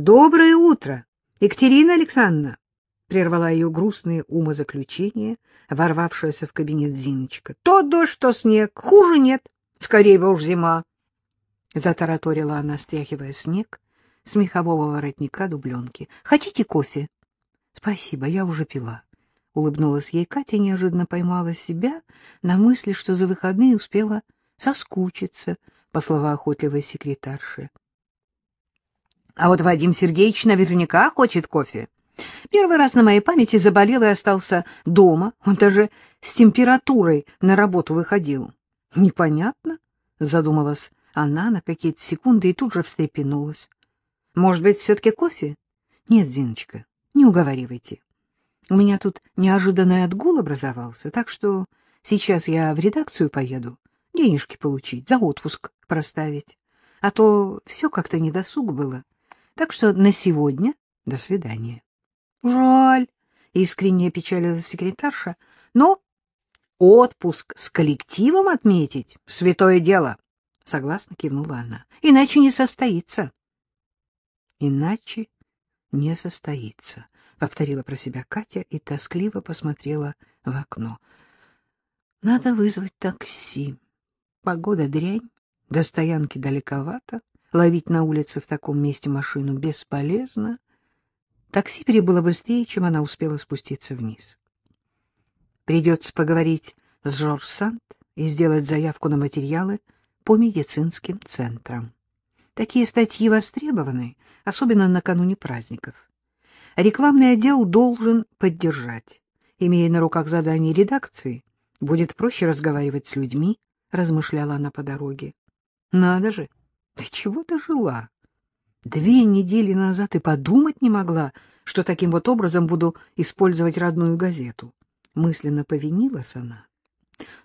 Доброе утро, Екатерина Александровна! — прервала ее грустные умозаключения, ворвавшаяся в кабинет Зиночка. — То дождь, то снег. Хуже нет. Скорее бы уж зима. Затараторила она, стряхивая снег с мехового воротника дубленки. — Хотите кофе? — Спасибо, я уже пила. Улыбнулась ей Катя неожиданно поймала себя на мысли, что за выходные успела соскучиться, по словам охотливой секретарши. А вот Вадим Сергеевич наверняка хочет кофе. Первый раз на моей памяти заболел и остался дома. Он даже с температурой на работу выходил. Непонятно, задумалась она на какие-то секунды и тут же встрепенулась. Может быть, все-таки кофе? Нет, Зиночка, не уговаривайте. У меня тут неожиданный отгул образовался, так что сейчас я в редакцию поеду, денежки получить, за отпуск проставить. А то все как-то недосуг было. Так что на сегодня до свидания. — Жаль, — искренне печалила секретарша, — но отпуск с коллективом отметить — святое дело, — согласно кивнула она. — Иначе не состоится. — Иначе не состоится, — повторила про себя Катя и тоскливо посмотрела в окно. — Надо вызвать такси. Погода дрянь, до стоянки далековато. Ловить на улице в таком месте машину бесполезно. Такси прибыло быстрее, чем она успела спуститься вниз. Придется поговорить с Жорж Сант и сделать заявку на материалы по медицинским центрам. Такие статьи востребованы, особенно накануне праздников. Рекламный отдел должен поддержать. Имея на руках задание редакции, будет проще разговаривать с людьми, размышляла она по дороге. Надо же, ты чего дожила? Две недели назад и подумать не могла, что таким вот образом буду использовать родную газету. Мысленно повинилась она.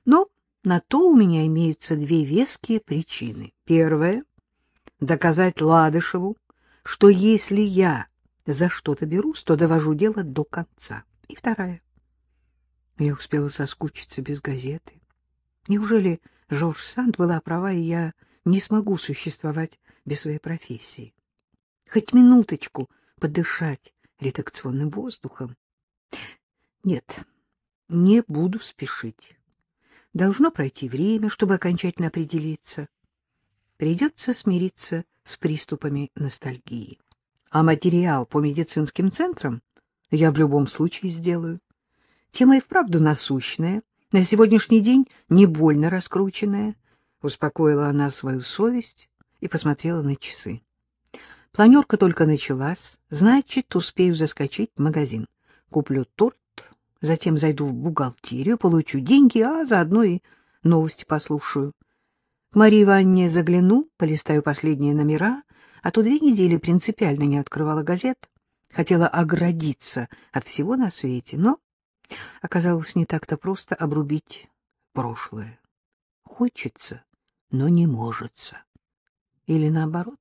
Но на то у меня имеются две веские причины. Первая — доказать Ладышеву, что если я за что-то берусь, то довожу дело до конца. И вторая — я успела соскучиться без газеты. Неужели Жорж Санд была права, и я не смогу существовать без своей профессии. Хоть минуточку подышать редакционным воздухом. Нет, не буду спешить. Должно пройти время, чтобы окончательно определиться. Придется смириться с приступами ностальгии. А материал по медицинским центрам я в любом случае сделаю. Тема и вправду насущная, на сегодняшний день не больно раскрученная, Успокоила она свою совесть и посмотрела на часы. Планерка только началась, значит, успею заскочить в магазин. Куплю торт, затем зайду в бухгалтерию, получу деньги, а заодно и новости послушаю. К Марии Ивановне загляну, полистаю последние номера, а то две недели принципиально не открывала газет. Хотела оградиться от всего на свете, но оказалось не так-то просто обрубить прошлое. Хочется но не можется. Или наоборот.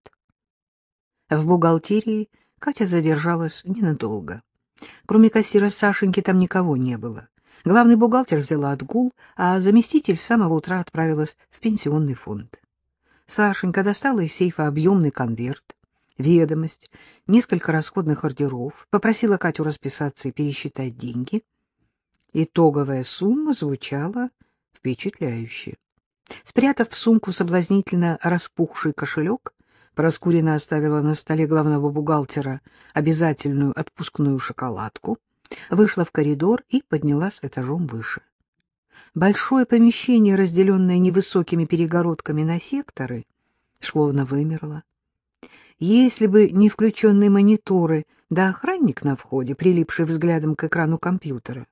В бухгалтерии Катя задержалась ненадолго. Кроме кассира Сашеньки там никого не было. Главный бухгалтер взяла отгул, а заместитель с самого утра отправилась в пенсионный фонд. Сашенька достала из сейфа объемный конверт, ведомость, несколько расходных ордеров, попросила Катю расписаться и пересчитать деньги. Итоговая сумма звучала впечатляюще. Спрятав в сумку соблазнительно распухший кошелек, Проскурина оставила на столе главного бухгалтера обязательную отпускную шоколадку, вышла в коридор и поднялась этажом выше. Большое помещение, разделенное невысокими перегородками на секторы, словно вымерло. Если бы не включенные мониторы да охранник на входе, прилипший взглядом к экрану компьютера,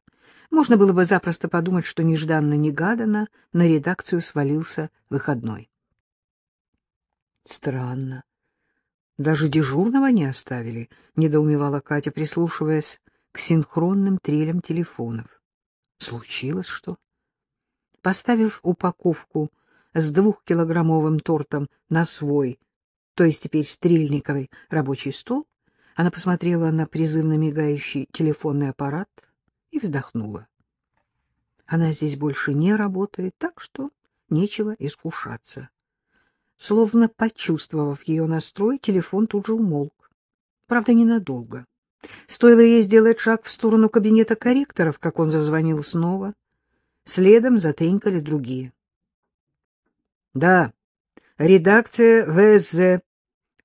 можно было бы запросто подумать, что нежданно-негаданно на редакцию свалился выходной. Странно. Даже дежурного не оставили, — недоумевала Катя, прислушиваясь к синхронным трелям телефонов. Случилось что? Поставив упаковку с двухкилограммовым тортом на свой, то есть теперь стрельниковый рабочий стол, она посмотрела на призывно мигающий телефонный аппарат — и вздохнула. Она здесь больше не работает, так что нечего искушаться. Словно почувствовав ее настрой, телефон тут же умолк. Правда, ненадолго. Стоило ей сделать шаг в сторону кабинета корректоров, как он зазвонил снова. Следом затренькали другие. — Да, редакция ВСЗ.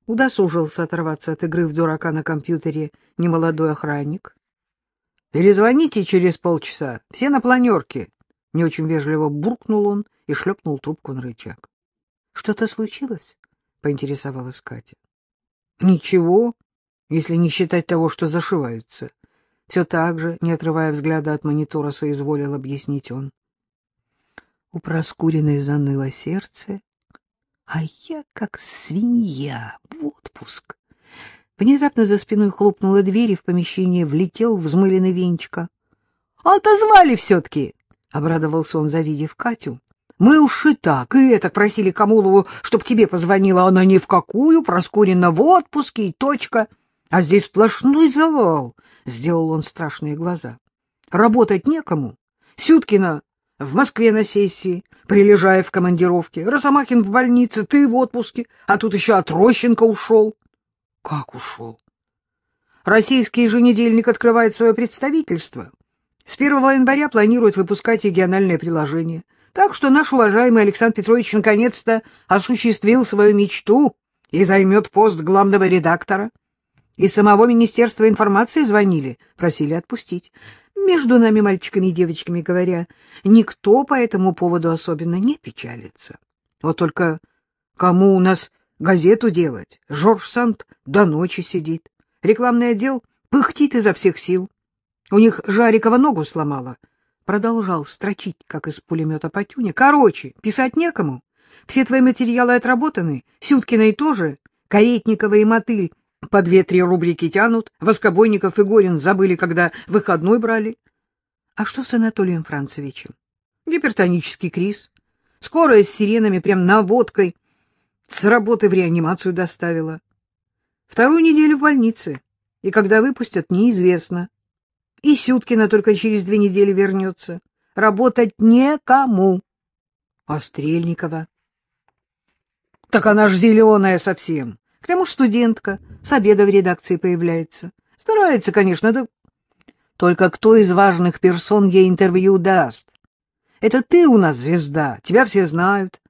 Удосужился оторваться от игры в дурака на компьютере немолодой охранник. — Перезвоните через полчаса. Все на планерке. Не очень вежливо буркнул он и шлепнул трубку на рычаг. — Что-то случилось? — поинтересовалась Катя. — Ничего, если не считать того, что зашиваются. Все так же, не отрывая взгляда от монитора, соизволил объяснить он. У Проскуриной заныло сердце, а я как свинья в отпуск. Внезапно за спиной хлопнула дверь, и в помещение влетел взмыленный венчика. — Отозвали все-таки! — обрадовался он, завидев Катю. — Мы уж и так, и это просили Камулову, чтоб тебе позвонила. Она ни в какую, Проскурина в отпуске и точка. А здесь сплошной завал, — сделал он страшные глаза. Работать некому. Сюткина в Москве на сессии, прилежая в командировке. Росомахин в больнице, ты в отпуске, а тут еще от Рощенко ушел. Как ушел? Российский еженедельник открывает свое представительство. С 1 января планирует выпускать региональное приложение. Так что наш уважаемый Александр Петрович наконец-то осуществил свою мечту и займет пост главного редактора. Из самого Министерства информации звонили, просили отпустить. Между нами, мальчиками и девочками говоря, никто по этому поводу особенно не печалится. Вот только кому у нас газету делать? Жорж Санд до ночи сидит. Рекламный отдел пыхтит изо всех сил. У них Жарикова ногу сломала. Продолжал строчить, как из пулемета Патюня. Короче, писать некому. Все твои материалы отработаны, Сюткиной тоже, Каретникова и Мотыль по две-три рубрики тянут, Воскобойников и Горин забыли, когда выходной брали. А что с Анатолием Францевичем? Гипертонический криз. Скорая с сиренами прям наводкой. С работы в реанимацию доставила. Вторую неделю в больнице. И когда выпустят, неизвестно. И Сюткина только через две недели вернется. Работать некому. А Стрельникова? Так она ж зеленая совсем. К тому же студентка, с обеда в редакции появляется. Старается, конечно, да... Только кто из важных персон ей интервью даст? Это ты у нас звезда, тебя все знают.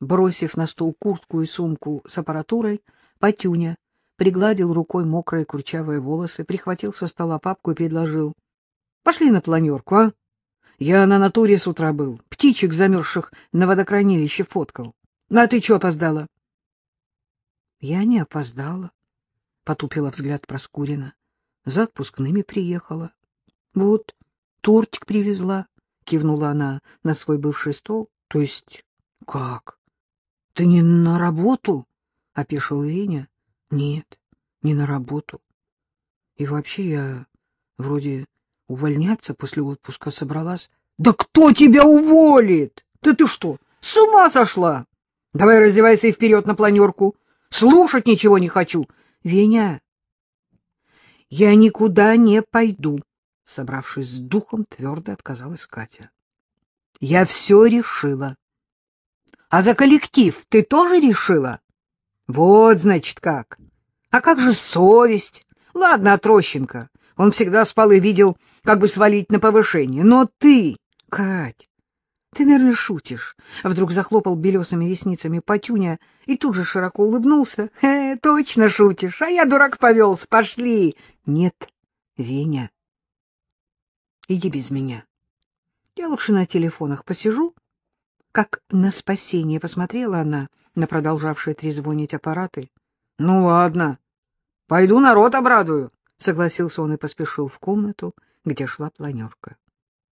Бросив на стол куртку и сумку с аппаратурой, Патюня пригладил рукой мокрые курчавые волосы, прихватил со стола папку и предложил. — Пошли на планерку, а? Я на натуре с утра был, птичек замерзших на водохранилище фоткал. Ну, а ты что опоздала? Я не опоздала, — потупила взгляд Проскурина. За отпускными приехала. Вот, тортик привезла, — кивнула она на свой бывший стол. — То есть как? Ты не на работу? — опешил Веня. — Нет, не на работу. И вообще я вроде увольняться после отпуска собралась. — Да кто тебя уволит? Да ты что, с ума сошла? Давай раздевайся и вперед на планерку. Слушать ничего не хочу. Веня, я никуда не пойду, собравшись с духом, твердо отказалась Катя. Я все решила. А за коллектив ты тоже решила? Вот, значит, как. А как же совесть? Ладно, Отрощенко. Он всегда спал и видел, как бы свалить на повышение. Но ты, Кать, ты, наверное, шутишь. Вдруг захлопал белесыми ресницами Патюня и тут же широко улыбнулся. Э, точно шутишь, а я дурак повелся. Пошли. Нет, Веня, иди без меня. Я лучше на телефонах посижу. Как на спасение посмотрела она на продолжавшие трезвонить аппараты. — Ну, ладно. Пойду народ обрадую, — согласился он и поспешил в комнату, где шла планерка.